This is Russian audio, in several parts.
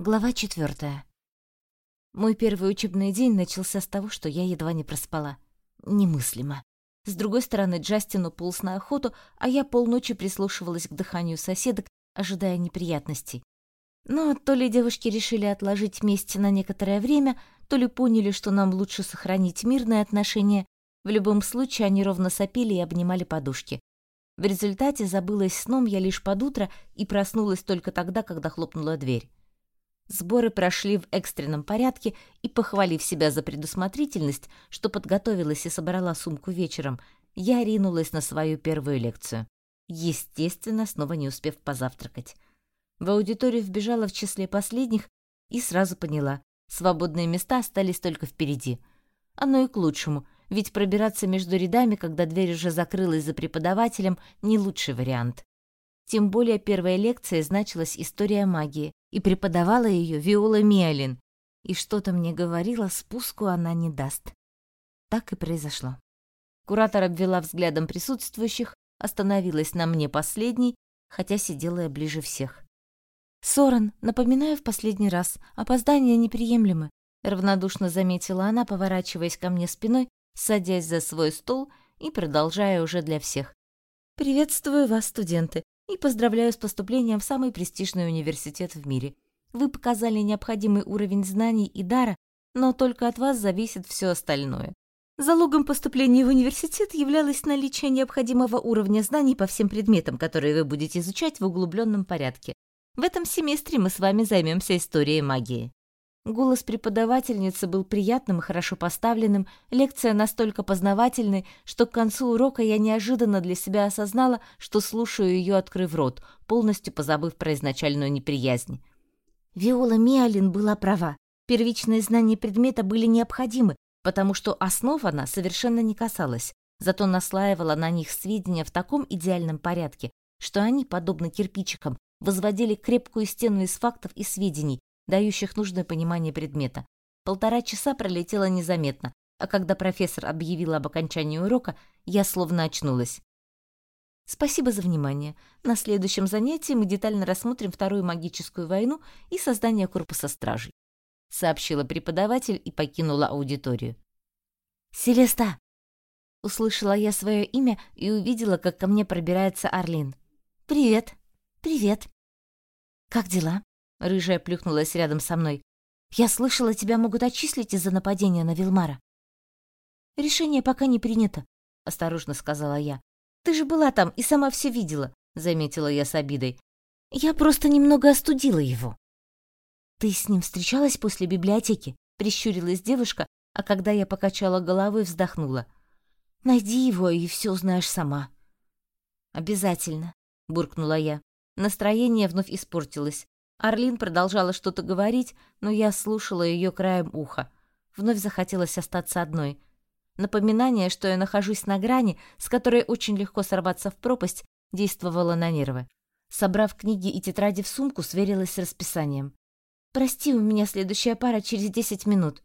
Глава четвертая. Мой первый учебный день начался с того, что я едва не проспала. Немыслимо. С другой стороны, Джастин уполз на охоту, а я полночи прислушивалась к дыханию соседок, ожидая неприятностей. Но то ли девушки решили отложить месть на некоторое время, то ли поняли, что нам лучше сохранить мирные отношения. В любом случае, они ровно сопели и обнимали подушки. В результате забылась сном я лишь под утро и проснулась только тогда, когда хлопнула дверь. Сборы прошли в экстренном порядке, и, похвалив себя за предусмотрительность, что подготовилась и собрала сумку вечером, я ринулась на свою первую лекцию. Естественно, снова не успев позавтракать. В аудиторию вбежала в числе последних и сразу поняла, свободные места остались только впереди. Оно и к лучшему, ведь пробираться между рядами, когда дверь уже закрылась за преподавателем, не лучший вариант. Тем более первая лекция значилась «История магии», и преподавала ее Виола Миалин, и что-то мне говорила, спуску она не даст. Так и произошло. Куратор обвела взглядом присутствующих, остановилась на мне последней, хотя сидела я ближе всех. «Сорен, напоминаю в последний раз, опоздания неприемлемы», равнодушно заметила она, поворачиваясь ко мне спиной, садясь за свой стол и продолжая уже для всех. «Приветствую вас, студенты и поздравляю с поступлением в самый престижный университет в мире. Вы показали необходимый уровень знаний и дара, но только от вас зависит все остальное. Залогом поступления в университет являлось наличие необходимого уровня знаний по всем предметам, которые вы будете изучать в углубленном порядке. В этом семестре мы с вами займемся историей магии. Голос преподавательницы был приятным и хорошо поставленным, лекция настолько познавательной, что к концу урока я неожиданно для себя осознала, что слушаю ее, открыв рот, полностью позабыв про изначальную неприязнь. Виола Миалин была права. Первичные знания предмета были необходимы, потому что основ она совершенно не касалась, зато наслаивала на них сведения в таком идеальном порядке, что они, подобно кирпичикам, возводили крепкую стену из фактов и сведений, дающих нужное понимание предмета. Полтора часа пролетело незаметно, а когда профессор объявил об окончании урока, я словно очнулась. Спасибо за внимание. На следующем занятии мы детально рассмотрим Вторую магическую войну и создание корпуса стражей, сообщила преподаватель и покинула аудиторию. Селеста, услышала я свое имя и увидела, как ко мне пробирается Орлин. Привет. Привет. Как дела? Рыжая плюхнулась рядом со мной. «Я слышала, тебя могут отчислить из-за нападения на Вилмара». «Решение пока не принято», — осторожно сказала я. «Ты же была там и сама все видела», — заметила я с обидой. «Я просто немного остудила его». «Ты с ним встречалась после библиотеки?» — прищурилась девушка, а когда я покачала головой, вздохнула. «Найди его, и все узнаешь сама». «Обязательно», — буркнула я. Настроение вновь испортилось. Орлин продолжала что-то говорить, но я слушала ее краем уха. Вновь захотелось остаться одной. Напоминание, что я нахожусь на грани, с которой очень легко сорваться в пропасть, действовало на нервы. Собрав книги и тетради в сумку, сверилась с расписанием. «Прости, у меня следующая пара через десять минут.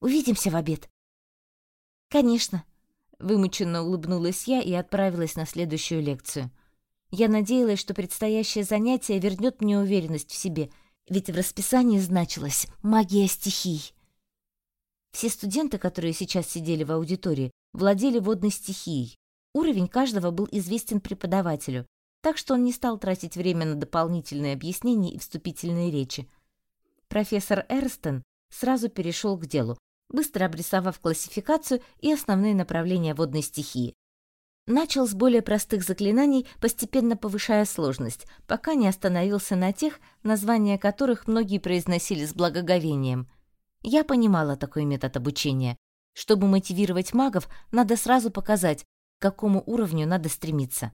Увидимся в обед». «Конечно», — вымученно улыбнулась я и отправилась на следующую лекцию. Я надеялась, что предстоящее занятие вернет мне уверенность в себе, ведь в расписании значилось «магия стихий». Все студенты, которые сейчас сидели в аудитории, владели водной стихией. Уровень каждого был известен преподавателю, так что он не стал тратить время на дополнительные объяснения и вступительные речи. Профессор Эрстон сразу перешел к делу, быстро обрисовав классификацию и основные направления водной стихии. Начал с более простых заклинаний, постепенно повышая сложность, пока не остановился на тех, названия которых многие произносили с благоговением. Я понимала такой метод обучения. Чтобы мотивировать магов, надо сразу показать, к какому уровню надо стремиться.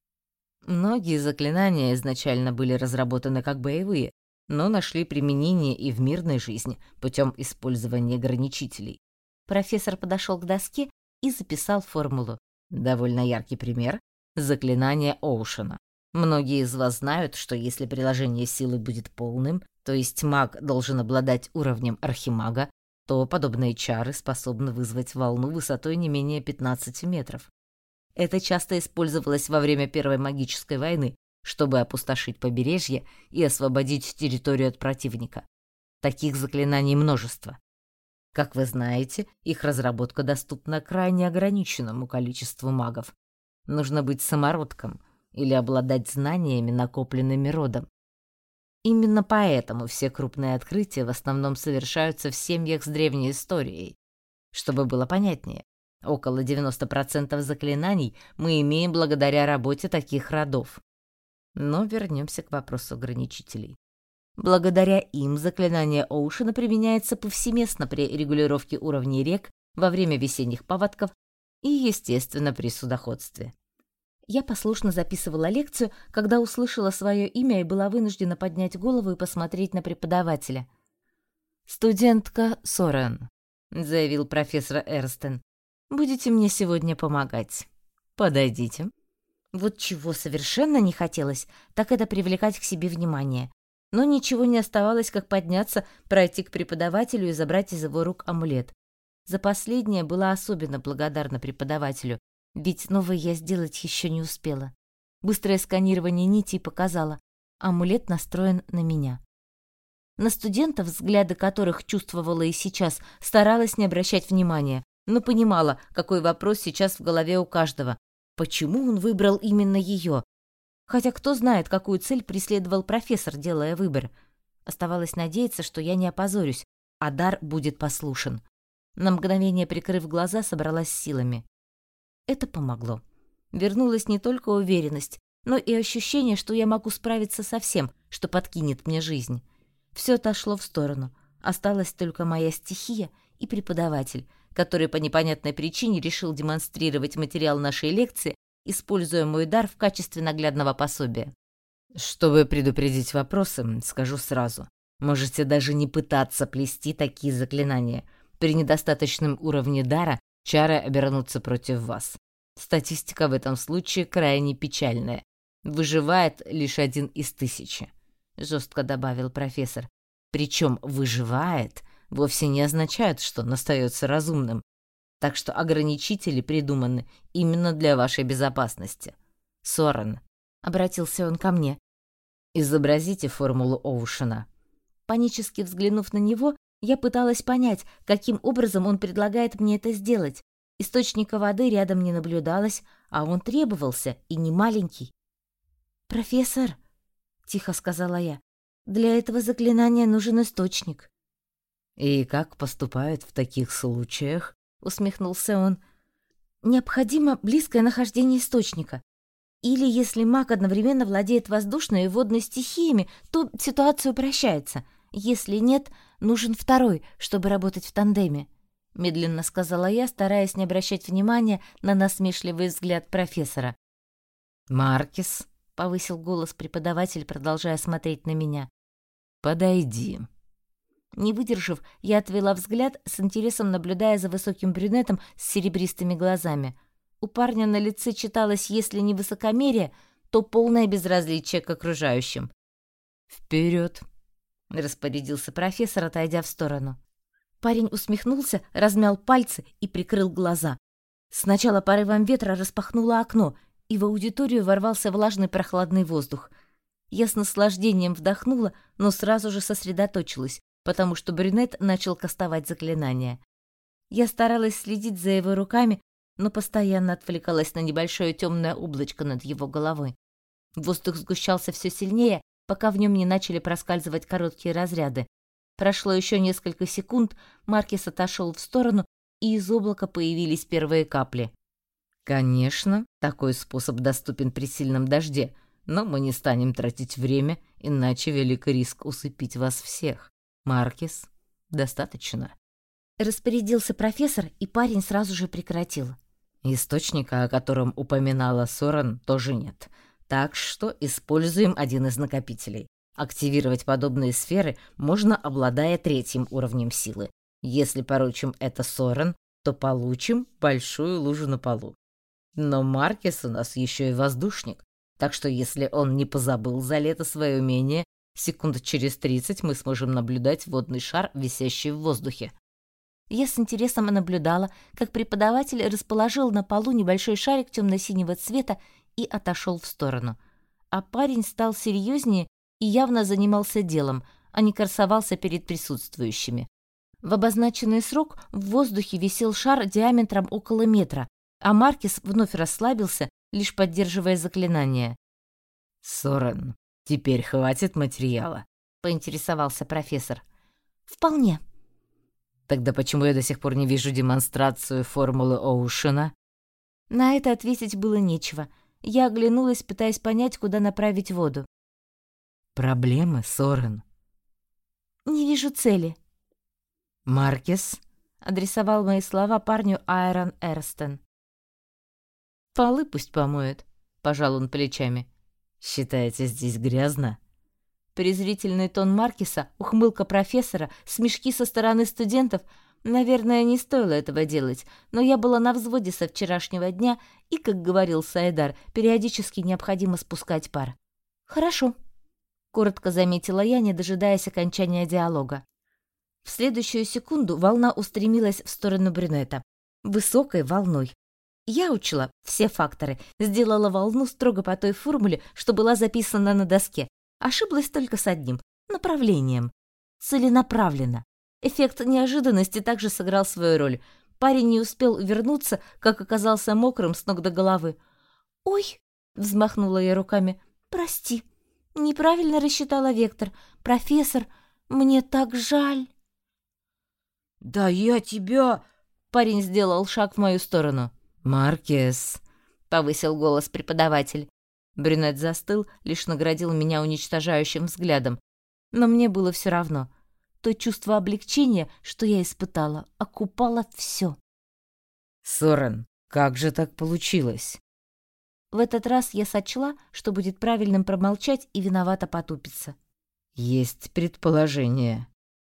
Многие заклинания изначально были разработаны как боевые, но нашли применение и в мирной жизни путем использования ограничителей. Профессор подошел к доске и записал формулу. Довольно яркий пример — заклинание Оушена. Многие из вас знают, что если приложение силы будет полным, то есть маг должен обладать уровнем архимага, то подобные чары способны вызвать волну высотой не менее 15 метров. Это часто использовалось во время Первой магической войны, чтобы опустошить побережье и освободить территорию от противника. Таких заклинаний множество. Как вы знаете, их разработка доступна крайне ограниченному количеству магов. Нужно быть самородком или обладать знаниями, накопленными родом. Именно поэтому все крупные открытия в основном совершаются в семьях с древней историей. Чтобы было понятнее, около 90% заклинаний мы имеем благодаря работе таких родов. Но вернемся к вопросу ограничителей. Благодаря им заклинание Оушена применяется повсеместно при регулировке уровней рек во время весенних паводков и, естественно, при судоходстве. Я послушно записывала лекцию, когда услышала свое имя и была вынуждена поднять голову и посмотреть на преподавателя. «Студентка Сорен», — заявил профессор Эрстен. «Будете мне сегодня помогать. Подойдите». Вот чего совершенно не хотелось, так это привлекать к себе внимание но ничего не оставалось, как подняться, пройти к преподавателю и забрать из его рук амулет. За последнее была особенно благодарна преподавателю, ведь новое я сделать еще не успела. Быстрое сканирование нитей показало, амулет настроен на меня. На студентов, взгляды которых чувствовала и сейчас, старалась не обращать внимания, но понимала, какой вопрос сейчас в голове у каждого. Почему он выбрал именно ее? Хотя кто знает, какую цель преследовал профессор, делая выбор. Оставалось надеяться, что я не опозорюсь, а дар будет послушен. На мгновение прикрыв глаза, собралась силами. Это помогло. Вернулась не только уверенность, но и ощущение, что я могу справиться со всем, что подкинет мне жизнь. Все отошло в сторону. Осталась только моя стихия и преподаватель, который по непонятной причине решил демонстрировать материал нашей лекции используя мой дар в качестве наглядного пособия. Чтобы предупредить вопросы, скажу сразу. Можете даже не пытаться плести такие заклинания. При недостаточном уровне дара чары обернутся против вас. Статистика в этом случае крайне печальная. Выживает лишь один из тысячи, жестко добавил профессор. Причем выживает вовсе не означает, что он остается разумным так что ограничители придуманы именно для вашей безопасности. Сорен, обратился он ко мне. Изобразите формулу Оушена. Панически взглянув на него, я пыталась понять, каким образом он предлагает мне это сделать. Источника воды рядом не наблюдалось, а он требовался, и не маленький. «Профессор», — тихо сказала я, — «для этого заклинания нужен источник». «И как поступают в таких случаях?» Усмехнулся он. Необходимо близкое нахождение источника. Или если маг одновременно владеет воздушной и водной стихиями, то ситуация упрощается. Если нет, нужен второй, чтобы работать в тандеме, медленно сказала я, стараясь не обращать внимания на насмешливый взгляд профессора. Маркис, повысил голос преподаватель, продолжая смотреть на меня. Подойди. Не выдержав, я отвела взгляд, с интересом наблюдая за высоким брюнетом с серебристыми глазами. У парня на лице читалось, если не высокомерие, то полное безразличие к окружающим. «Вперед!» — распорядился профессор, отойдя в сторону. Парень усмехнулся, размял пальцы и прикрыл глаза. Сначала порывом ветра распахнуло окно, и в аудиторию ворвался влажный прохладный воздух. Я с наслаждением вдохнула, но сразу же сосредоточилась потому что брюнет начал кастовать заклинание. Я старалась следить за его руками, но постоянно отвлекалась на небольшое темное облачко над его головой. Воздух сгущался все сильнее, пока в нем не начали проскальзывать короткие разряды. Прошло еще несколько секунд, Маркис отошел в сторону, и из облака появились первые капли. Конечно, такой способ доступен при сильном дожде, но мы не станем тратить время, иначе велик риск усыпить вас всех. Маркис, достаточно. Распорядился профессор, и парень сразу же прекратил. Источника, о котором упоминала Соран, тоже нет. Так что используем один из накопителей. Активировать подобные сферы можно, обладая третьим уровнем силы. Если поручим это Соран, то получим большую лужу на полу. Но Маркис у нас еще и воздушник, так что если он не позабыл за лето свое умение, Секунд через тридцать мы сможем наблюдать водный шар, висящий в воздухе. Я с интересом наблюдала, как преподаватель расположил на полу небольшой шарик темно-синего цвета и отошел в сторону. А парень стал серьезнее и явно занимался делом, а не красовался перед присутствующими. В обозначенный срок в воздухе висел шар диаметром около метра, а Маркис вновь расслабился, лишь поддерживая заклинание. «Сорен, теперь хватит материала?» — поинтересовался профессор. «Вполне». «Тогда почему я до сих пор не вижу демонстрацию формулы Оушена?» На это ответить было нечего. Я оглянулась, пытаясь понять, куда направить воду. «Проблемы, Сорен?» «Не вижу цели», «Маркес?» — адресовал мои слова парню Айрон Эрстен. «Полы пусть помоет», — пожал он плечами. «Считаете, здесь грязно?» Презрительный тон Маркиса, ухмылка профессора, смешки со стороны студентов. Наверное, не стоило этого делать, но я была на взводе со вчерашнего дня, и, как говорил Сайдар, периодически необходимо спускать пар. «Хорошо», — коротко заметила я, не дожидаясь окончания диалога. В следующую секунду волна устремилась в сторону брюнета. Высокой волной. Я учла все факторы, сделала волну строго по той формуле, что была записана на доске. Ошиблась только с одним — направлением. Целенаправленно. Эффект неожиданности также сыграл свою роль. Парень не успел вернуться, как оказался мокрым с ног до головы. «Ой!» — взмахнула я руками. «Прости, неправильно рассчитала вектор. Профессор, мне так жаль!» «Да я тебя...» Парень сделал шаг в мою сторону. «Маркес», — повысил голос преподаватель. Брюнет застыл, лишь наградил меня уничтожающим взглядом. Но мне было все равно. То чувство облегчения, что я испытала, окупало все. «Сорен, как же так получилось?» В этот раз я сочла, что будет правильным промолчать и виновато потупиться. «Есть предположение».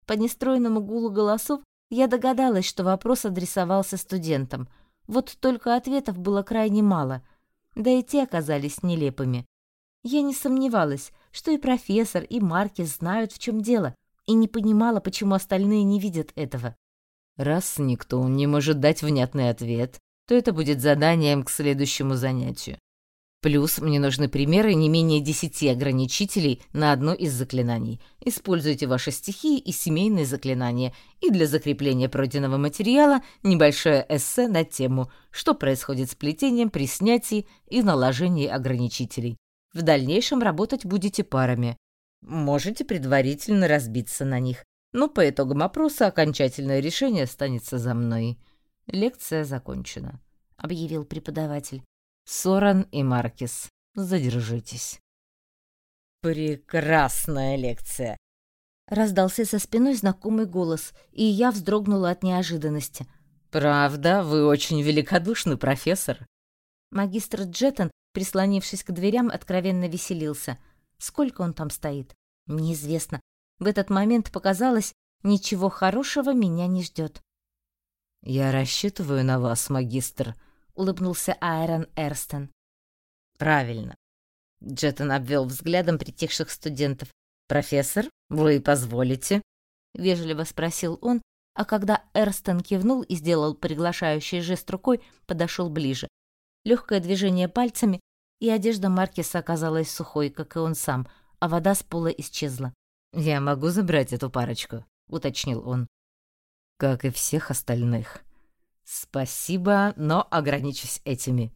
По нестройному гулу голосов я догадалась, что вопрос адресовался студентам. Вот только ответов было крайне мало, да и те оказались нелепыми. Я не сомневалась, что и профессор, и Маркис знают, в чем дело, и не понимала, почему остальные не видят этого. Раз никто не может дать внятный ответ, то это будет заданием к следующему занятию. Плюс мне нужны примеры не менее десяти ограничителей на одно из заклинаний. Используйте ваши стихии и семейные заклинания. И для закрепления пройденного материала небольшое эссе на тему, что происходит с плетением при снятии и наложении ограничителей. В дальнейшем работать будете парами. Можете предварительно разбиться на них. Но по итогам опроса окончательное решение останется за мной. Лекция закончена, объявил преподаватель. Соран и Маркис, задержитесь. Прекрасная лекция. Раздался со спиной знакомый голос, и я вздрогнула от неожиданности. Правда, вы очень великодушный профессор. Магистр Джеттон, прислонившись к дверям, откровенно веселился. Сколько он там стоит? Неизвестно. В этот момент показалось, ничего хорошего меня не ждет. Я рассчитываю на вас, магистр, улыбнулся Айрон Эрстон. Правильно. Джеттон обвел взглядом притихших студентов. Профессор, вы позволите? вежливо спросил он, а когда Эрстон кивнул и сделал приглашающий жест рукой, подошел ближе. Легкое движение пальцами, и одежда Маркиса оказалась сухой, как и он сам, а вода с пола исчезла. «Я могу забрать эту парочку», — уточнил он. «Как и всех остальных», «Спасибо, но ограничусь этими».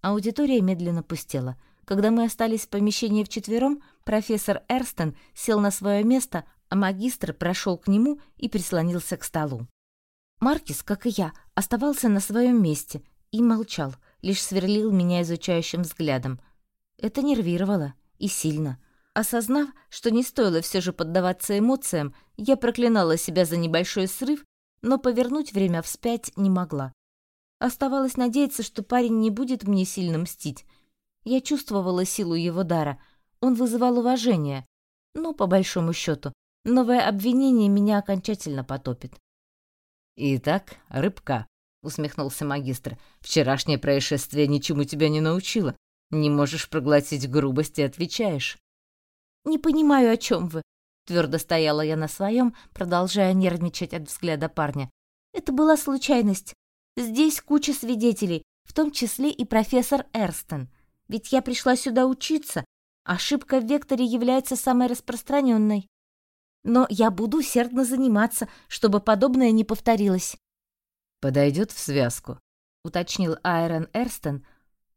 Аудитория медленно пустела. Когда мы остались в помещении вчетвером, профессор Эрстон сел на свое место, а магистр прошел к нему и прислонился к столу. Маркис, как и я, оставался на своем месте и молчал, лишь сверлил меня изучающим взглядом. Это нервировало, и сильно. Осознав, что не стоило все же поддаваться эмоциям, я проклинала себя за небольшой срыв но повернуть время вспять не могла. Оставалось надеяться, что парень не будет мне сильно мстить. Я чувствовала силу его дара, он вызывал уважение, но, по большому счету, новое обвинение меня окончательно потопит. «Итак, рыбка», — усмехнулся магистр, — «вчерашнее происшествие ничему тебя не научило. Не можешь проглотить грубость и отвечаешь». «Не понимаю, о чем вы», Твердо стояла я на своем, продолжая нервничать от взгляда парня. Это была случайность. Здесь куча свидетелей, в том числе и профессор Эрстон. Ведь я пришла сюда учиться. Ошибка в векторе является самой распространенной. но я буду усердно заниматься, чтобы подобное не повторилось. Подойдет в связку, уточнил Айрон Эрстон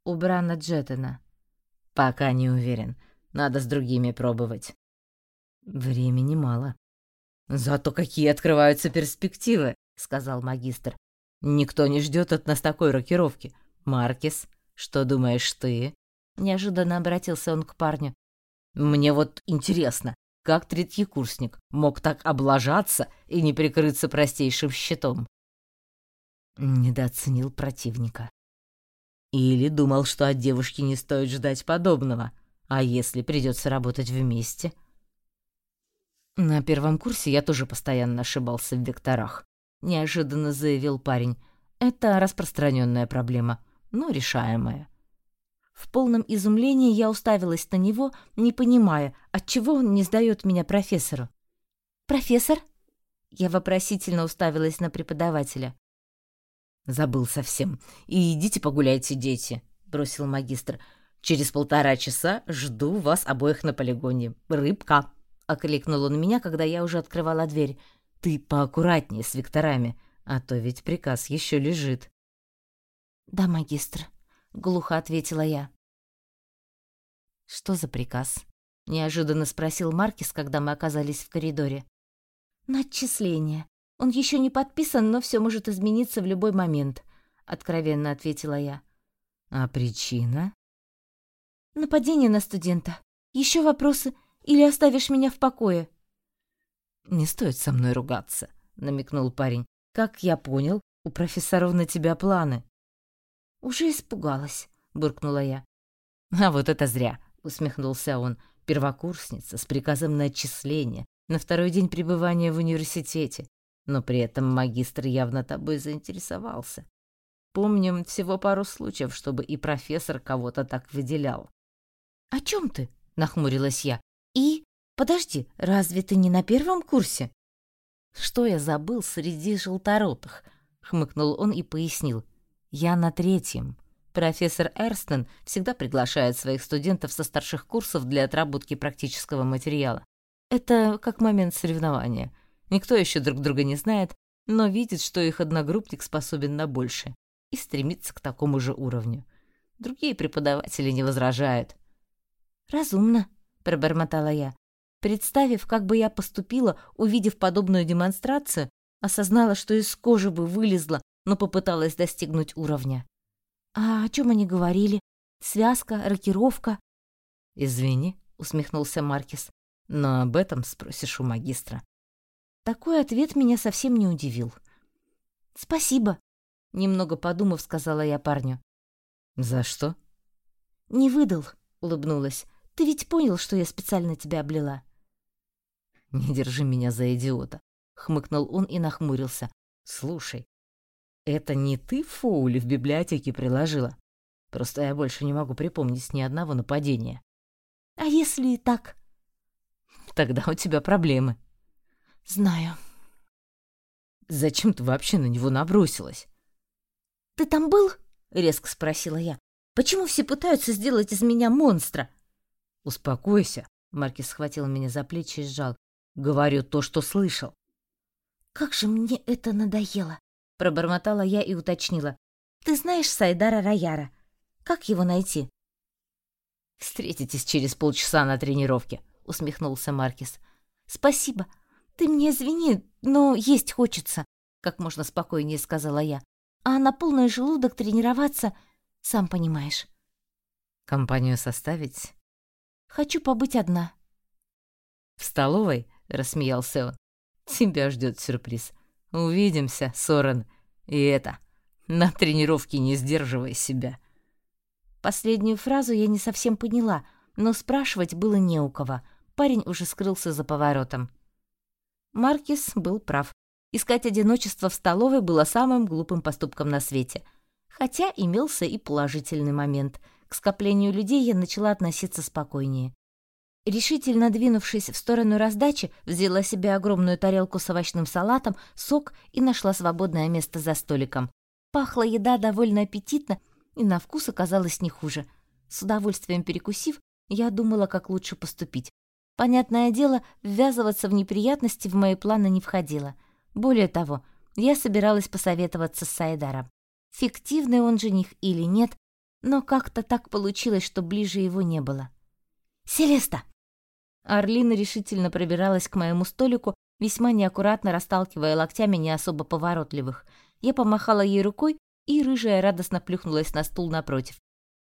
у Брана Джеттена. Пока не уверен. Надо с другими пробовать. Времени мало. Зато какие открываются перспективы, сказал магистр. Никто не ждет от нас такой рокировки. Маркис, что думаешь ты? Неожиданно обратился он к парню. Мне вот интересно, как третий курсник мог так облажаться и не прикрыться простейшим щитом? Недооценил противника. Или думал, что от девушки не стоит ждать подобного, а если придется работать вместе? На первом курсе я тоже постоянно ошибался в векторах, неожиданно заявил парень. Это распространенная проблема, но решаемая. В полном изумлении я уставилась на него, не понимая, отчего он не сдает меня профессору. «Профессор?» Я вопросительно уставилась на преподавателя. «Забыл совсем. И идите погуляйте, дети», — бросил магистр. «Через полтора часа жду вас обоих на полигоне. Рыбка!» — окликнул он меня, когда я уже открывала дверь. «Ты поаккуратнее с векторами, а то ведь приказ еще лежит». «Да, магистр», — глухо ответила я. «Что за приказ?» — неожиданно спросил Маркис, когда мы оказались в коридоре. «На отчисление. Он еще не подписан, но все может измениться в любой момент», — откровенно ответила я. «А причина?» «Нападение на студента. Еще вопросы? Или оставишь меня в покое?» «Не стоит со мной ругаться», — намекнул парень. «Как я понял, у профессоров на тебя планы». «Уже испугалась», — буркнула я. «А вот это зря», — усмехнулся он. «Первокурсница с приказом на отчисление, на второй день пребывания в университете, но при этом магистр явно тобой заинтересовался. Помним всего пару случаев, чтобы и профессор кого-то так выделял». «О чем ты?» — нахмурилась я. «И? Подожди, разве ты не на первом курсе?» «Что я забыл среди желторотых?» — хмыкнул он и пояснил. Я на третьем. Профессор Эрстон всегда приглашает своих студентов со старших курсов для отработки практического материала. Это как момент соревнования. Никто еще друг друга не знает, но видит, что их одногруппник способен на большее и стремится к такому же уровню. Другие преподаватели не возражают. «Разумно», — пробормотала я. Представив, как бы я поступила, увидев подобную демонстрацию, осознала, что из кожи бы вылезла, но попыталась достигнуть уровня. «А о чем они говорили? Связка, рокировка?» «Извини», — усмехнулся Маркис, — «но об этом спросишь у магистра». Такой ответ меня совсем не удивил. «Спасибо», — немного подумав, сказала я парню. «За что?» «Не выдал», — улыбнулась. «Ты ведь понял, что я специально тебя облила?» «Не держи меня за идиота», — хмыкнул он и нахмурился. «Слушай, это не ты Фоули в библиотеке приложила? Просто я больше не могу припомнить ни одного нападения. А если и так? Тогда у тебя проблемы. Знаю. Зачем ты вообще на него набросилась? Ты там был? резко спросила я. Почему все пытаются сделать из меня монстра? Успокойся, Маркис схватил меня за плечи и сжал. Говорю то, что слышал. Как же мне это надоело. Пробормотала я и уточнила. «Ты знаешь Сайдара Раяра? Как его найти?» «Встретитесь через полчаса на тренировке», — усмехнулся Маркис. «Спасибо. Ты мне извини, но есть хочется», — как можно спокойнее сказала я. «А на полный желудок тренироваться, сам понимаешь». «Компанию составить?» «Хочу побыть одна». «В столовой?» — рассмеялся он. «Тебя ждет сюрприз. Увидимся, Сорен. И это, на тренировке не сдерживай себя. Последнюю фразу я не совсем поняла, но спрашивать было не у кого. Парень уже скрылся за поворотом. Маркис был прав. Искать одиночество в столовой было самым глупым поступком на свете. Хотя имелся и положительный момент. К скоплению людей я начала относиться спокойнее. Решительно двинувшись в сторону раздачи, взяла себе огромную тарелку с овощным салатом, сок и нашла свободное место за столиком. Пахла еда довольно аппетитно и на вкус оказалась не хуже. С удовольствием перекусив, я думала, как лучше поступить. Понятное дело, ввязываться в неприятности в мои планы не входило. Более того, я собиралась посоветоваться с Сайдаром. Фиктивный он жених или нет, но как-то так получилось, что ближе его не было. «Селеста!» Орлина решительно пробиралась к моему столику, весьма неаккуратно расталкивая локтями не особо поворотливых. Я помахала ей рукой, и рыжая радостно плюхнулась на стул напротив.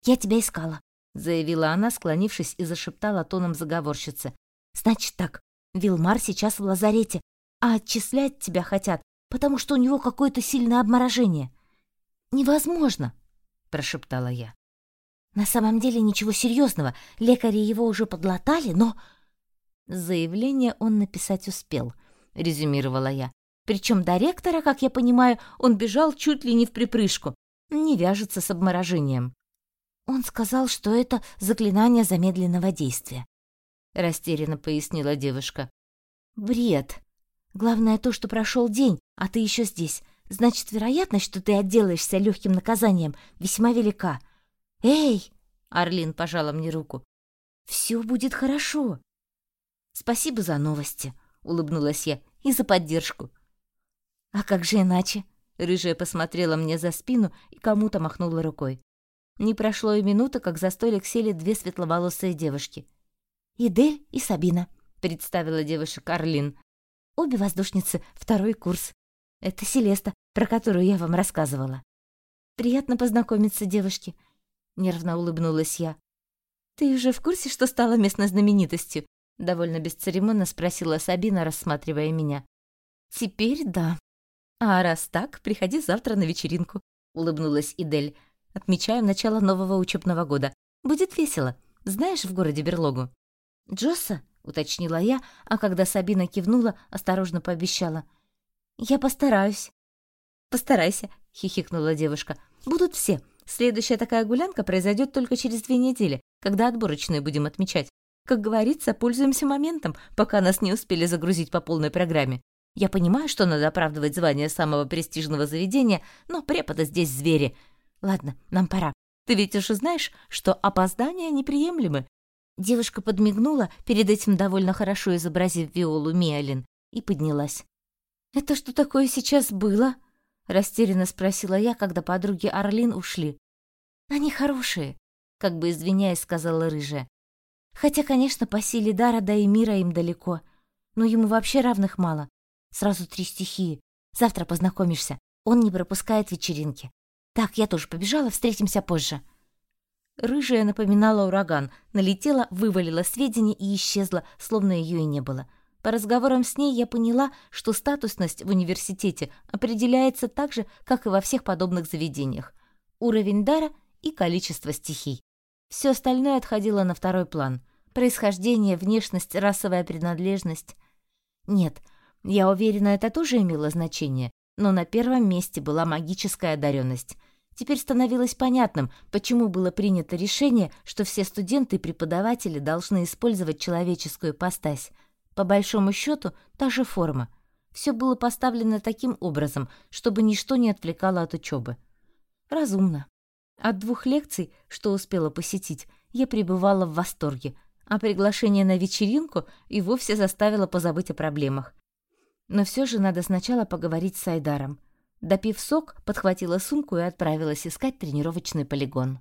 «Я тебя искала», — заявила она, склонившись и зашептала тоном заговорщицы. «Значит так, Вилмар сейчас в лазарете, а отчислять тебя хотят, потому что у него какое-то сильное обморожение». «Невозможно», — прошептала я. «На самом деле ничего серьезного, лекари его уже подлатали, но...» Заявление он написать успел, резюмировала я. Причем до ректора, как я понимаю, он бежал чуть ли не в припрыжку. Не вяжется с обморожением. Он сказал, что это заклинание замедленного действия. Растерянно пояснила девушка. Бред. Главное то, что прошел день, а ты еще здесь. Значит, вероятность, что ты отделаешься легким наказанием, весьма велика. Эй! Орлин пожала мне руку. Все будет хорошо. «Спасибо за новости», — улыбнулась я, — «и за поддержку». «А как же иначе?» — рыжая посмотрела мне за спину и кому-то махнула рукой. Не прошло и минуты, как за столик сели две светловолосые девушки. «Идель и Сабина», — представила девушек Орлин. «Обе воздушницы, второй курс. Это Селеста, про которую я вам рассказывала». «Приятно познакомиться, девушки», — нервно улыбнулась я. «Ты уже в курсе, что стала местной знаменитостью?» довольно бесцеремонно спросила Сабина, рассматривая меня. Теперь да. А раз так, приходи завтра на вечеринку, улыбнулась Идель. Отмечаем начало нового учебного года. Будет весело. Знаешь в городе берлогу? Джосса, уточнила я, а когда Сабина кивнула, осторожно пообещала: "Я постараюсь". Постарайся, хихикнула девушка. Будут все. Следующая такая гулянка произойдет только через две недели, когда отборочные будем отмечать. Как говорится, пользуемся моментом, пока нас не успели загрузить по полной программе. Я понимаю, что надо оправдывать звание самого престижного заведения, но преподы здесь звери. Ладно, нам пора. Ты ведь уже знаешь, что опоздания неприемлемы. Девушка подмигнула, перед этим довольно хорошо изобразив Виолу Миалин, и поднялась. «Это что такое сейчас было?» — растерянно спросила я, когда подруги Орлин ушли. «Они хорошие», — как бы извиняясь, сказала рыжая. Хотя, конечно, по силе дара да и мира им далеко. Но ему вообще равных мало. Сразу три стихии. Завтра познакомишься. Он не пропускает вечеринки. Так, я тоже побежала, встретимся позже. Рыжая напоминала ураган, налетела, вывалила сведения и исчезла, словно ее и не было. По разговорам с ней я поняла, что статусность в университете определяется так же, как и во всех подобных заведениях. Уровень дара и количество стихий. Все остальное отходило на второй план. Происхождение, внешность, расовая принадлежность. Нет, я уверена, это тоже имело значение, но на первом месте была магическая одаренность. Теперь становилось понятным, почему было принято решение, что все студенты и преподаватели должны использовать человеческую постась. По большому счету, та же форма. Все было поставлено таким образом, чтобы ничто не отвлекало от учебы. Разумно. От двух лекций, что успела посетить, я пребывала в восторге, а приглашение на вечеринку и вовсе заставило позабыть о проблемах. Но все же надо сначала поговорить с Айдаром. Допив сок, подхватила сумку и отправилась искать тренировочный полигон.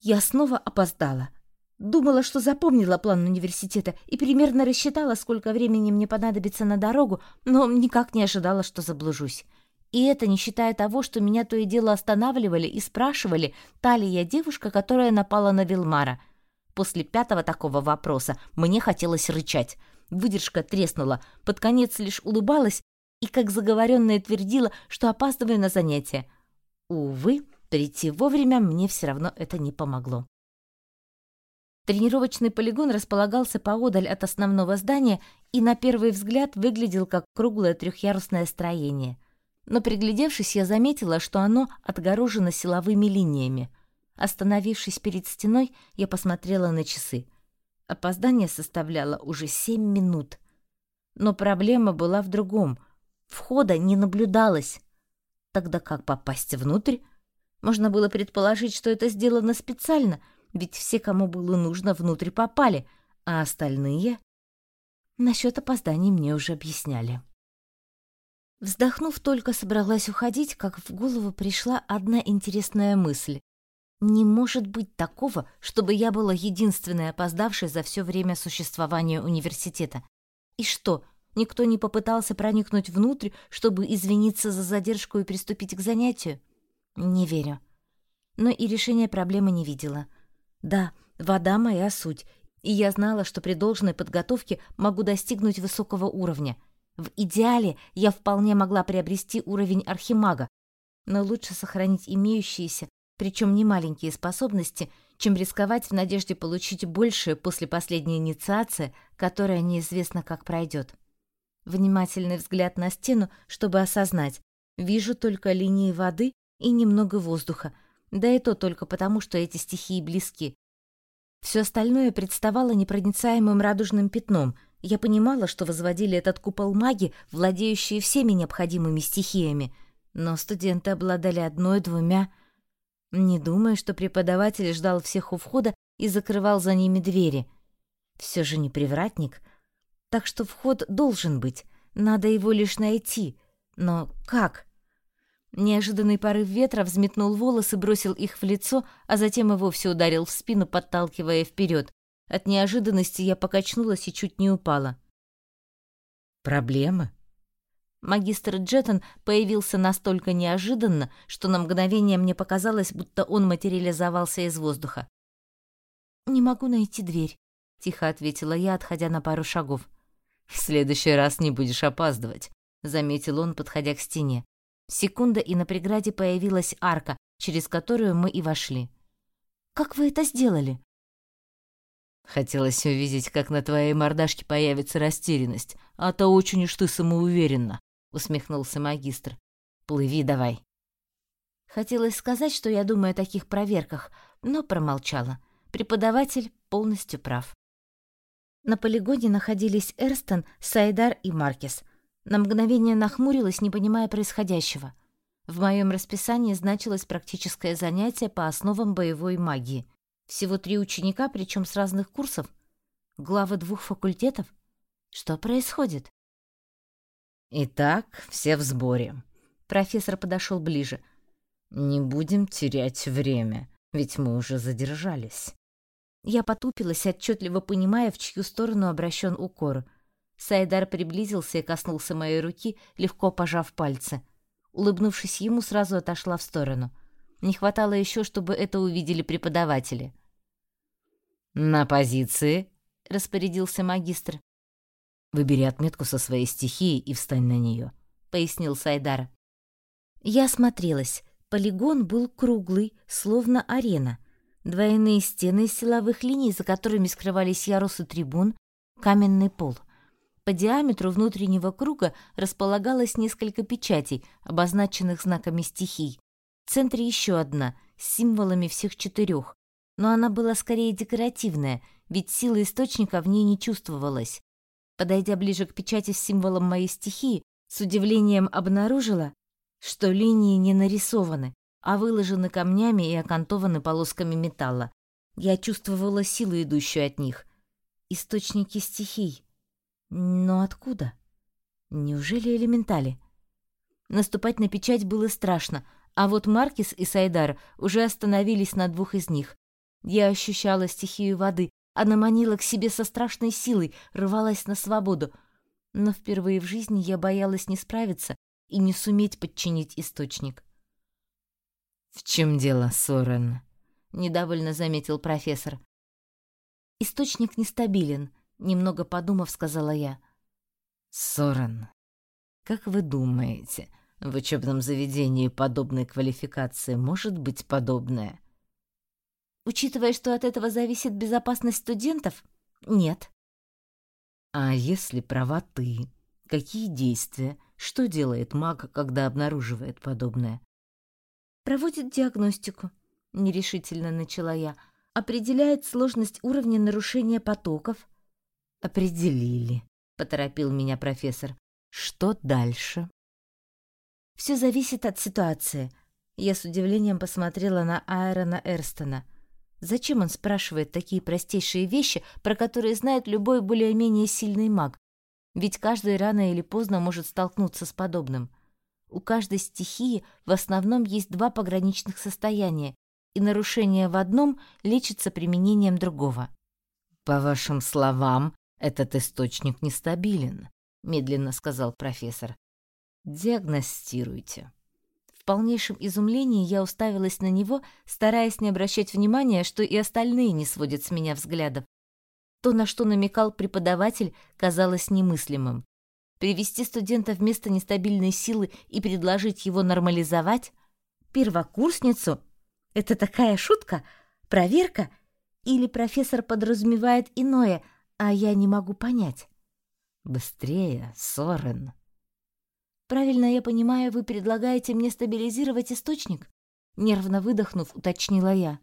Я снова опоздала. Думала, что запомнила план университета и примерно рассчитала, сколько времени мне понадобится на дорогу, но никак не ожидала, что заблужусь. И это не считая того, что меня то и дело останавливали и спрашивали, та ли я девушка, которая напала на Вилмара. После пятого такого вопроса мне хотелось рычать. Выдержка треснула, под конец лишь улыбалась и, как заговоренная, твердила, что опаздываю на занятия. Увы, прийти вовремя мне все равно это не помогло. Тренировочный полигон располагался поодаль от основного здания и на первый взгляд выглядел как круглое трехъярусное строение — но приглядевшись, я заметила, что оно отгорожено силовыми линиями. Остановившись перед стеной, я посмотрела на часы. Опоздание составляло уже семь минут. Но проблема была в другом. Входа не наблюдалось. Тогда как попасть внутрь? Можно было предположить, что это сделано специально, ведь все, кому было нужно, внутрь попали, А остальные? Насчет опозданий мне уже объясняли. Вздохнув, только собралась уходить, как в голову пришла одна интересная мысль. Не может быть такого, чтобы я была единственной опоздавшей за все время существования университета. И что, никто не попытался проникнуть внутрь, чтобы извиниться за задержку и приступить к занятию? Не верю. Но и решения проблемы не видела. Да, вода моя суть, и я знала, что при должной подготовке могу достигнуть высокого уровня. В идеале я вполне могла приобрести уровень архимага, но лучше сохранить имеющиеся, причем не маленькие способности, чем рисковать в надежде получить большее после последней инициации, которая неизвестно как пройдет. Внимательный взгляд на стену, чтобы осознать. Вижу только линии воды и немного воздуха, да и то только потому, что эти стихии близки. Все остальное представало непроницаемым радужным пятном. Я понимала, что возводили этот купол маги, владеющие всеми необходимыми стихиями, но студенты обладали одной-двумя, не думаю, что преподаватель ждал всех у входа и закрывал за ними двери. Все же не привратник. Так что вход должен быть. Надо его лишь найти. Но как? Неожиданный порыв ветра взметнул волосы, бросил их в лицо, а затем и вовсе ударил в спину, подталкивая вперед. От неожиданности я покачнулась и чуть не упала. «Проблемы?» Магистр Джеттон появился настолько неожиданно, что на мгновение мне показалось, будто он материализовался из воздуха. «Не могу найти дверь», — тихо ответила я, отходя на пару шагов. «В следующий раз не будешь опаздывать», — заметил он, подходя к стене. Секунда, и на преграде появилась арка, через которую мы и вошли. «Как вы это сделали?» «Хотелось увидеть, как на твоей мордашке появится растерянность, а то очень уж ты самоуверенна», усмехнулся магистр. Плыви давай. Хотелось сказать, что я думаю о таких проверках, но промолчала. Преподаватель полностью прав. На полигоне находились Эрстон, Сайдар и Маркес. На мгновение нахмурилась, не понимая происходящего. В моем расписании значилось практическое занятие по основам боевой магии. Всего три ученика, причем с разных курсов. Главы двух факультетов. Что происходит? Итак, все в сборе. Профессор подошел ближе. Не будем терять время, ведь мы уже задержались. Я потупилась, отчетливо понимая, в чью сторону обращен укор. Сайдар приблизился и коснулся моей руки, легко пожав пальцы. Улыбнувшись ему, сразу отошла в сторону. Не хватало еще, чтобы это увидели преподаватели. «На позиции», — распорядился магистр. Выбери отметку со своей стихией и встань на нее», — пояснил Сайдар. Я осмотрелась. Полигон был круглый, словно арена. Двойные стены из силовых линий, за которыми скрывались ярусы трибун, каменный пол. По диаметру внутреннего круга располагалось несколько печатей, обозначенных знаками стихий. В центре еще одна, с символами всех четырех. Но она была скорее декоративная, ведь сила источника в ней не чувствовалась. Подойдя ближе к печати с символом моей стихии, с удивлением обнаружила, что линии не нарисованы, а выложены камнями и окантованы полосками металла. Я чувствовала силу, идущую от них. Источники стихий. Но откуда? Неужели элементали? Наступать на печать было страшно, а вот Маркис и Сайдар уже остановились на двух из них. Я ощущала стихию воды, она манила к себе со страшной силой, рвалась на свободу. Но впервые в жизни я боялась не справиться и не суметь подчинить источник. «В чем дело, Сорен?» — недовольно заметил профессор. «Источник нестабилен», — немного подумав, сказала я. «Сорен, как вы думаете, в учебном заведении подобной квалификации может быть подобное?» Учитывая, что от этого зависит безопасность студентов? Нет. А если права ты? Какие действия? Что делает маг, когда обнаруживает подобное? Проводит диагностику, нерешительно начала я. Определяет сложность уровня нарушения потоков. Определили, поторопил меня профессор. Что дальше? Все зависит от ситуации. Я с удивлением посмотрела на Айрона Эрстона. Зачем он спрашивает такие простейшие вещи, про которые знает любой более-менее сильный маг? Ведь каждый рано или поздно может столкнуться с подобным. У каждой стихии в основном есть два пограничных состояния, и нарушение в одном лечится применением другого. «По вашим словам, этот источник нестабилен», — медленно сказал профессор. «Диагностируйте». В полнейшем изумлении я уставилась на него, стараясь не обращать внимания, что и остальные не сводят с меня взглядов. То, на что намекал преподаватель, казалось немыслимым. Привести студента вместо нестабильной силы и предложить его нормализовать? Первокурсницу? Это такая шутка? Проверка? Или профессор подразумевает иное, а я не могу понять? «Быстрее, Сорен!» Правильно я понимаю, вы предлагаете мне стабилизировать источник? Нервно выдохнув, уточнила я.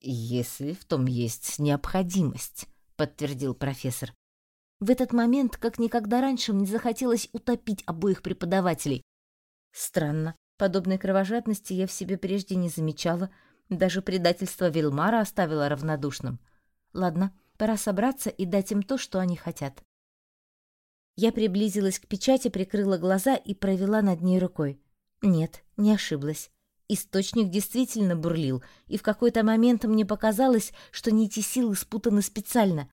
Если в том есть необходимость, подтвердил профессор. В этот момент, как никогда раньше, мне захотелось утопить обоих преподавателей. Странно, подобной кровожадности я в себе прежде не замечала, даже предательство Вилмара оставило равнодушным. Ладно, пора собраться и дать им то, что они хотят. Я приблизилась к печати, прикрыла глаза и провела над ней рукой. Нет, не ошиблась. Источник действительно бурлил, и в какой-то момент мне показалось, что нити силы спутаны специально.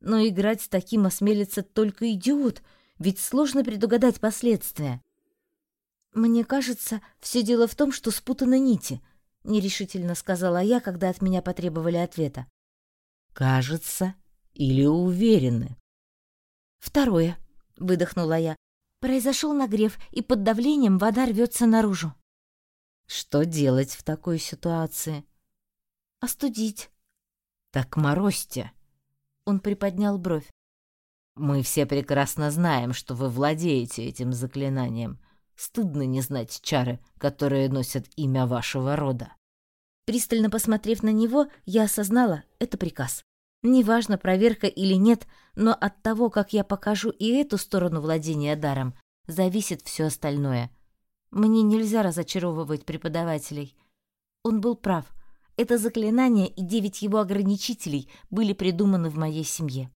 Но играть с таким осмелится только идиот, ведь сложно предугадать последствия. «Мне кажется, все дело в том, что спутаны нити», — нерешительно сказала я, когда от меня потребовали ответа. «Кажется или уверены?» «Второе», — выдохнула я. Произошел нагрев, и под давлением вода рвется наружу. Что делать в такой ситуации? Остудить. Так морозьте. Он приподнял бровь. Мы все прекрасно знаем, что вы владеете этим заклинанием. Стыдно не знать чары, которые носят имя вашего рода. Пристально посмотрев на него, я осознала — это приказ. Неважно, проверка или нет, но от того, как я покажу и эту сторону владения даром, зависит все остальное. Мне нельзя разочаровывать преподавателей. Он был прав. Это заклинание и девять его ограничителей были придуманы в моей семье.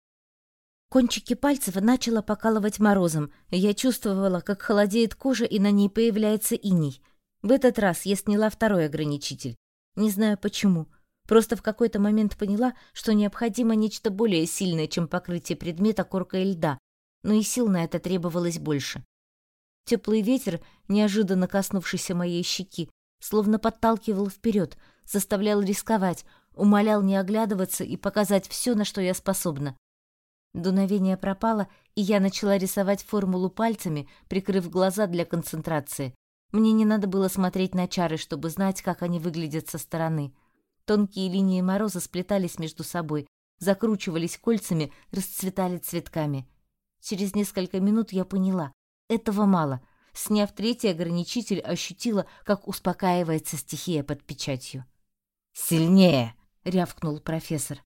Кончики пальцев начало покалывать морозом, я чувствовала, как холодеет кожа и на ней появляется иней. В этот раз я сняла второй ограничитель. Не знаю почему — Просто в какой-то момент поняла, что необходимо нечто более сильное, чем покрытие предмета коркой льда, но и сил на это требовалось больше. Теплый ветер, неожиданно коснувшийся моей щеки, словно подталкивал вперед, заставлял рисковать, умолял не оглядываться и показать все, на что я способна. Дуновение пропало, и я начала рисовать формулу пальцами, прикрыв глаза для концентрации. Мне не надо было смотреть на чары, чтобы знать, как они выглядят со стороны. Тонкие линии мороза сплетались между собой, закручивались кольцами, расцветали цветками. Через несколько минут я поняла, этого мало. Сняв третий ограничитель, ощутила, как успокаивается стихия под печатью. «Сильнее!» — рявкнул профессор.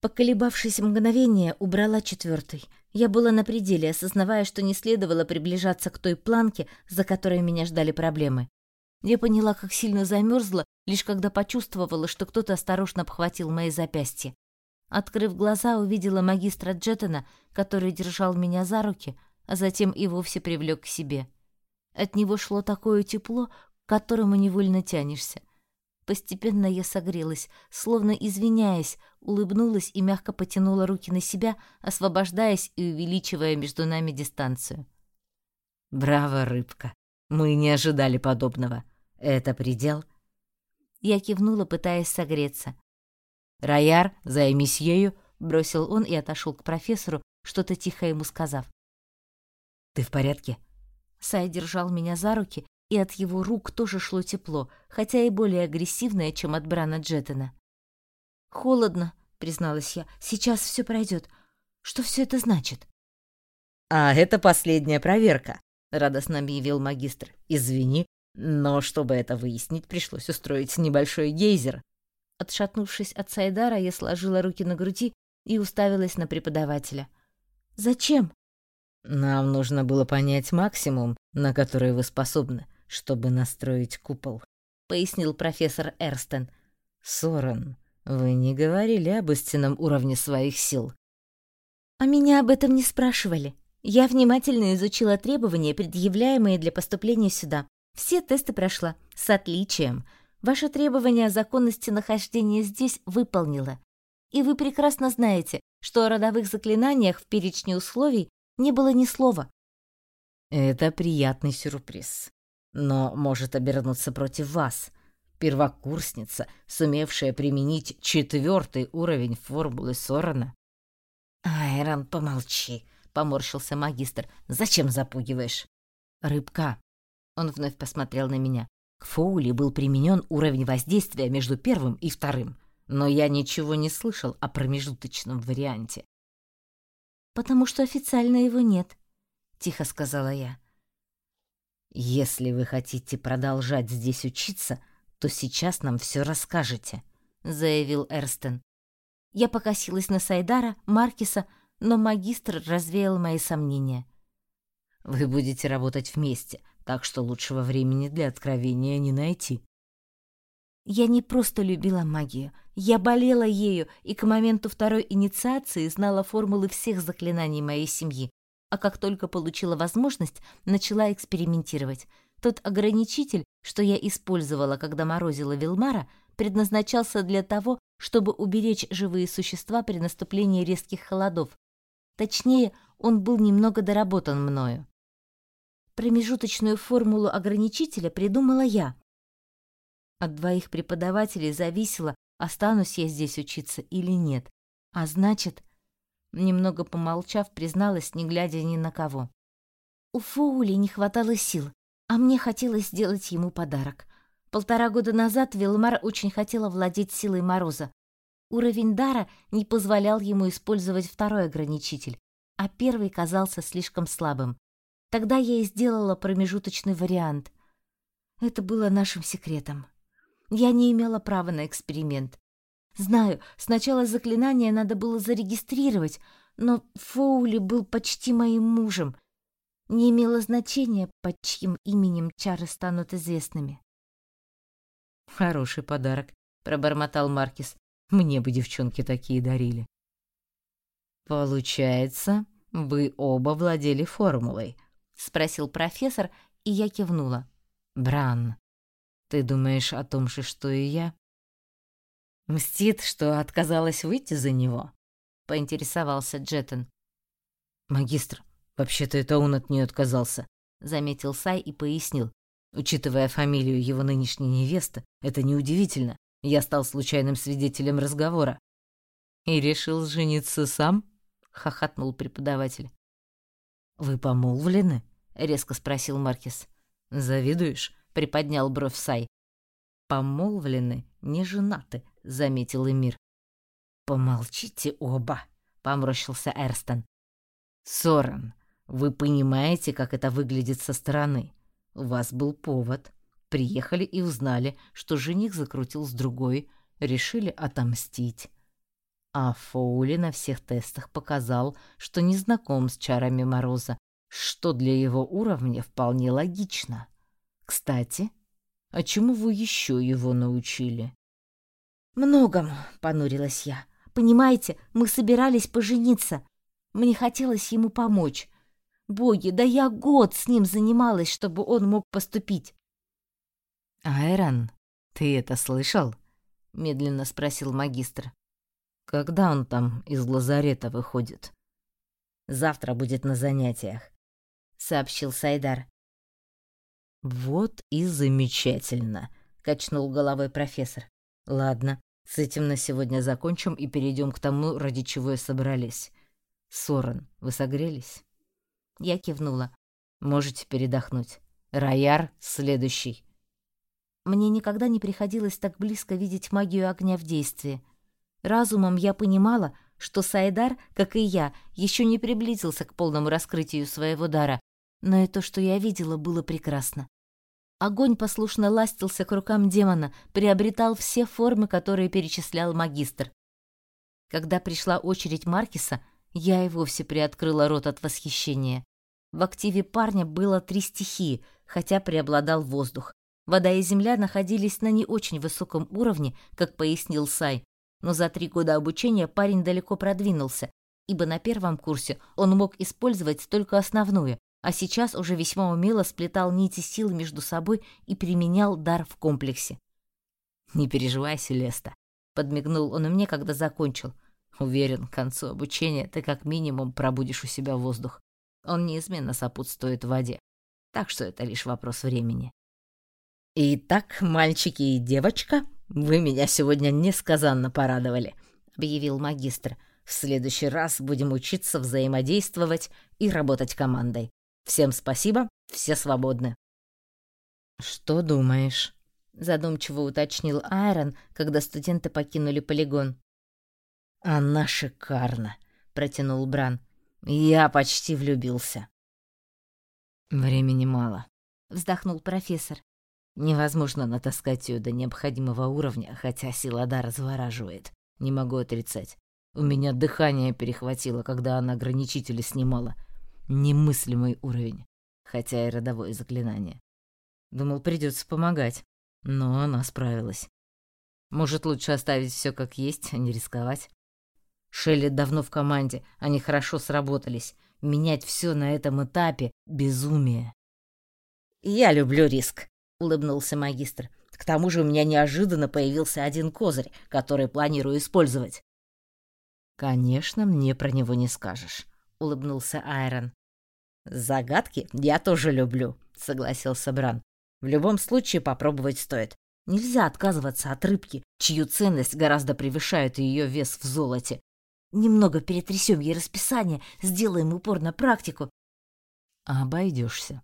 Поколебавшись мгновение, убрала четвертый. Я была на пределе, осознавая, что не следовало приближаться к той планке, за которой меня ждали проблемы. Я поняла, как сильно замерзла, лишь когда почувствовала, что кто-то осторожно обхватил мои запястья. Открыв глаза, увидела магистра Джеттона, который держал меня за руки, а затем и вовсе привлек к себе. От него шло такое тепло, к которому невольно тянешься. Постепенно я согрелась, словно извиняясь, улыбнулась и мягко потянула руки на себя, освобождаясь и увеличивая между нами дистанцию. «Браво, рыбка! Мы не ожидали подобного!» «Это предел?» Я кивнула, пытаясь согреться. «Рояр, займись ею», — бросил он и отошел к профессору, что-то тихо ему сказав. «Ты в порядке?» Сай держал меня за руки, и от его рук тоже шло тепло, хотя и более агрессивное, чем от Брана Джеттона. «Холодно», — призналась я. «Сейчас все пройдет. Что все это значит?» «А это последняя проверка», — радостно объявил магистр. «Извини, но чтобы это выяснить, пришлось устроить небольшой гейзер. Отшатнувшись от Сайдара, я сложила руки на груди и уставилась на преподавателя. «Зачем?» «Нам нужно было понять максимум, на который вы способны, чтобы настроить купол», — пояснил профессор Эрстен. Сорен, вы не говорили об истинном уровне своих сил. А меня об этом не спрашивали. Я внимательно изучила требования, предъявляемые для поступления сюда. Все тесты прошла. С отличием. Ваше требование о законности нахождения здесь выполнила. И вы прекрасно знаете, что о родовых заклинаниях в перечне условий не было ни слова. Это приятный сюрприз. Но может обернуться против вас. Первокурсница, сумевшая применить четвертый уровень формулы Сорона. «Айрон, помолчи», — поморщился магистр. «Зачем запугиваешь?» «Рыбка». Он вновь посмотрел на меня. К Фоули был применен уровень воздействия между первым и вторым но я ничего не слышал о промежуточном варианте. «Потому что официально его нет», — тихо сказала я. «Если вы хотите продолжать здесь учиться, то сейчас нам все расскажете», — заявил Эрстен. Я покосилась на Сайдара, Маркиса, но магистр развеял мои сомнения. «Вы будете работать вместе, так что лучшего времени для откровения не найти», я не просто любила магию, я болела ею и к моменту второй инициации знала формулы всех заклинаний моей семьи, а как только получила возможность, начала экспериментировать. Тот ограничитель, что я использовала, когда морозила Вилмара, предназначался для того, чтобы уберечь живые существа при наступлении резких холодов. Точнее, он был немного доработан мною. Промежуточную формулу ограничителя придумала я, от двоих преподавателей зависело, останусь я здесь учиться или нет. А значит, немного помолчав, призналась, не глядя ни на кого. У Фоули не хватало сил, а мне хотелось сделать ему подарок. Полтора года назад Вилмар очень хотела владеть силой Мороза. Уровень дара не позволял ему использовать второй ограничитель, а первый казался слишком слабым. Тогда я и сделала промежуточный вариант. Это было нашим секретом. Я не имела права на эксперимент. Знаю, сначала заклинание надо было зарегистрировать, но Фоули был почти моим мужем. Не имело значения, под чьим именем чары станут известными. «Хороший подарок», — пробормотал Маркис. «Мне бы девчонки такие дарили». «Получается, вы оба владели формулой?» — спросил профессор, и я кивнула. «Бран, ты думаешь о том же, что и я? Мстит, что отказалась выйти за него? Поинтересовался Джеттон. Магистр, вообще-то это он от нее отказался, заметил Сай и пояснил. Учитывая фамилию его нынешней невесты, это неудивительно. Я стал случайным свидетелем разговора. И решил жениться сам? хохотнул преподаватель. Вы помолвлены? резко спросил Маркис. Завидуешь? приподнял бровь Сай. Помолвлены, не женаты, заметил Эмир. Помолчите оба, поморщился Эрстон. Сорен, вы понимаете, как это выглядит со стороны? У вас был повод. Приехали и узнали, что жених закрутил с другой, решили отомстить. А Фоули на всех тестах показал, что не знаком с чарами Мороза, что для его уровня вполне логично. Кстати, а чему вы еще его научили? Многому, понурилась я. Понимаете, мы собирались пожениться. Мне хотелось ему помочь. Боги, да я год с ним занималась, чтобы он мог поступить. Айрон, ты это слышал? медленно спросил магистр. Когда он там из лазарета выходит? Завтра будет на занятиях, сообщил Сайдар. «Вот и замечательно», — качнул головой профессор. «Ладно, с этим на сегодня закончим и перейдем к тому, ради чего и собрались. Сорен, вы согрелись?» Я кивнула. «Можете передохнуть. Рояр следующий». Мне никогда не приходилось так близко видеть магию огня в действии. Разумом я понимала, что Сайдар, как и я, еще не приблизился к полному раскрытию своего дара, но и то, что я видела, было прекрасно. Огонь послушно ластился к рукам демона, приобретал все формы, которые перечислял магистр. Когда пришла очередь Маркиса, я и вовсе приоткрыла рот от восхищения. В активе парня было три стихии, хотя преобладал воздух. Вода и земля находились на не очень высоком уровне, как пояснил Сай, но за три года обучения парень далеко продвинулся, ибо на первом курсе он мог использовать только основную, а сейчас уже весьма умело сплетал нити сил между собой и применял дар в комплексе. «Не переживай, Селеста», — подмигнул он мне, когда закончил. «Уверен, к концу обучения ты как минимум пробудешь у себя воздух. Он неизменно сопутствует воде, так что это лишь вопрос времени». «Итак, мальчики и девочка, вы меня сегодня несказанно порадовали», — объявил магистр. «В следующий раз будем учиться взаимодействовать и работать командой. Всем спасибо, все свободны». «Что думаешь?» — задумчиво уточнил Айрон, когда студенты покинули полигон. «Она шикарна», — протянул Бран. «Я почти влюбился». «Времени мало», — вздохнул профессор. «Невозможно натаскать ее до необходимого уровня, хотя сила дара завораживает. Не могу отрицать. У меня дыхание перехватило, когда она ограничители снимала. Немыслимый уровень, хотя и родовое заклинание. Думал, придется помогать, но она справилась. Может, лучше оставить все как есть, а не рисковать? Шелли давно в команде, они хорошо сработались. Менять все на этом этапе — безумие. «Я люблю риск», — улыбнулся магистр. «К тому же у меня неожиданно появился один козырь, который планирую использовать». «Конечно, мне про него не скажешь», — улыбнулся Айрон. «Загадки я тоже люблю», — согласился Бран. «В любом случае попробовать стоит. Нельзя отказываться от рыбки, чью ценность гораздо превышает ее вес в золоте. Немного перетрясем ей расписание, сделаем упор на практику». «Обойдешься.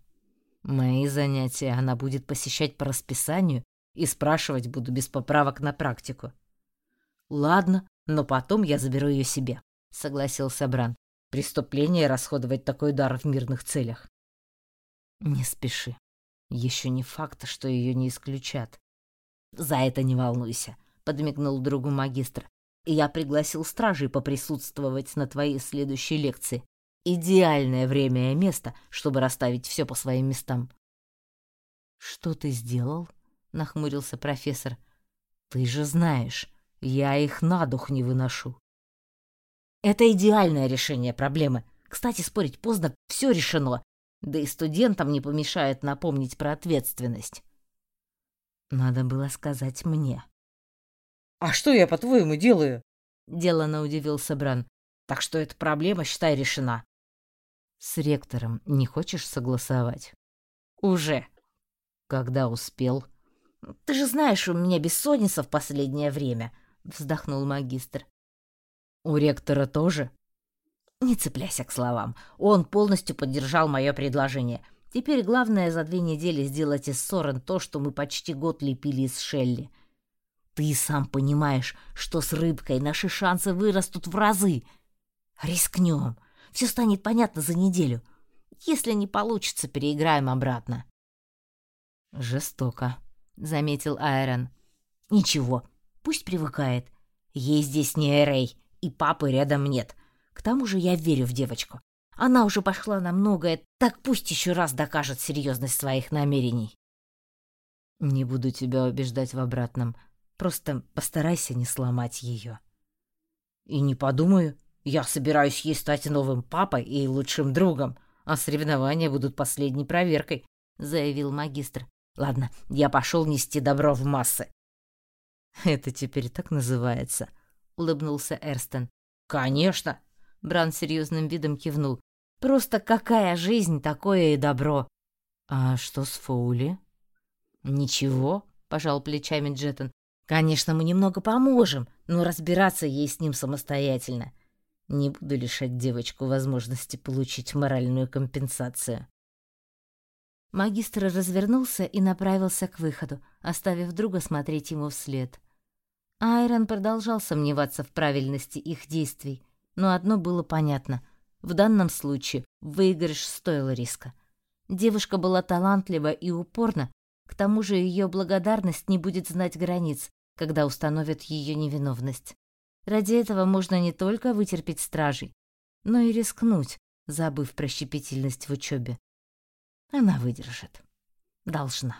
Мои занятия она будет посещать по расписанию и спрашивать буду без поправок на практику». «Ладно, но потом я заберу ее себе», — согласился Бран. Преступление расходовать такой дар в мирных целях. Не спеши. Еще не факт, что ее не исключат. За это не волнуйся, подмигнул другу магистр. Я пригласил стражей поприсутствовать на твоей следующей лекции. Идеальное время и место, чтобы расставить все по своим местам. Что ты сделал? нахмурился профессор. Ты же знаешь, я их на дух не выношу. Это идеальное решение проблемы. Кстати, спорить поздно, все решено. Да и студентам не помешает напомнить про ответственность. Надо было сказать мне. А что я, по-твоему, делаю? Делано удивился Бран. Так что эта проблема, считай, решена. С ректором не хочешь согласовать? Уже. Когда успел? Ты же знаешь, у меня бессонница в последнее время, вздохнул магистр. У ректора тоже? Не цепляйся к словам. Он полностью поддержал мое предложение. Теперь главное за две недели сделать из Сорен то, что мы почти год лепили из Шелли. Ты сам понимаешь, что с рыбкой наши шансы вырастут в разы. Рискнем. Все станет понятно за неделю. Если не получится, переиграем обратно. Жестоко, заметил Айрон. Ничего, пусть привыкает. Ей здесь не Эрей и папы рядом нет. К тому же я верю в девочку. Она уже пошла на многое, так пусть еще раз докажет серьезность своих намерений. Не буду тебя убеждать в обратном. Просто постарайся не сломать ее. И не подумаю. Я собираюсь ей стать новым папой и лучшим другом, а соревнования будут последней проверкой, заявил магистр. Ладно, я пошел нести добро в массы. Это теперь так называется, — улыбнулся Эрстон. «Конечно!» — Бран серьезным видом кивнул. «Просто какая жизнь, такое и добро!» «А что с Фоули?» «Ничего», — пожал плечами Джеттон. «Конечно, мы немного поможем, но разбираться ей с ним самостоятельно. Не буду лишать девочку возможности получить моральную компенсацию». Магистр развернулся и направился к выходу, оставив друга смотреть ему вслед. Айрон продолжал сомневаться в правильности их действий, но одно было понятно. В данном случае выигрыш стоил риска. Девушка была талантлива и упорна, к тому же ее благодарность не будет знать границ, когда установят ее невиновность. Ради этого можно не только вытерпеть стражей, но и рискнуть, забыв про щепетильность в учебе. Она выдержит. Должна.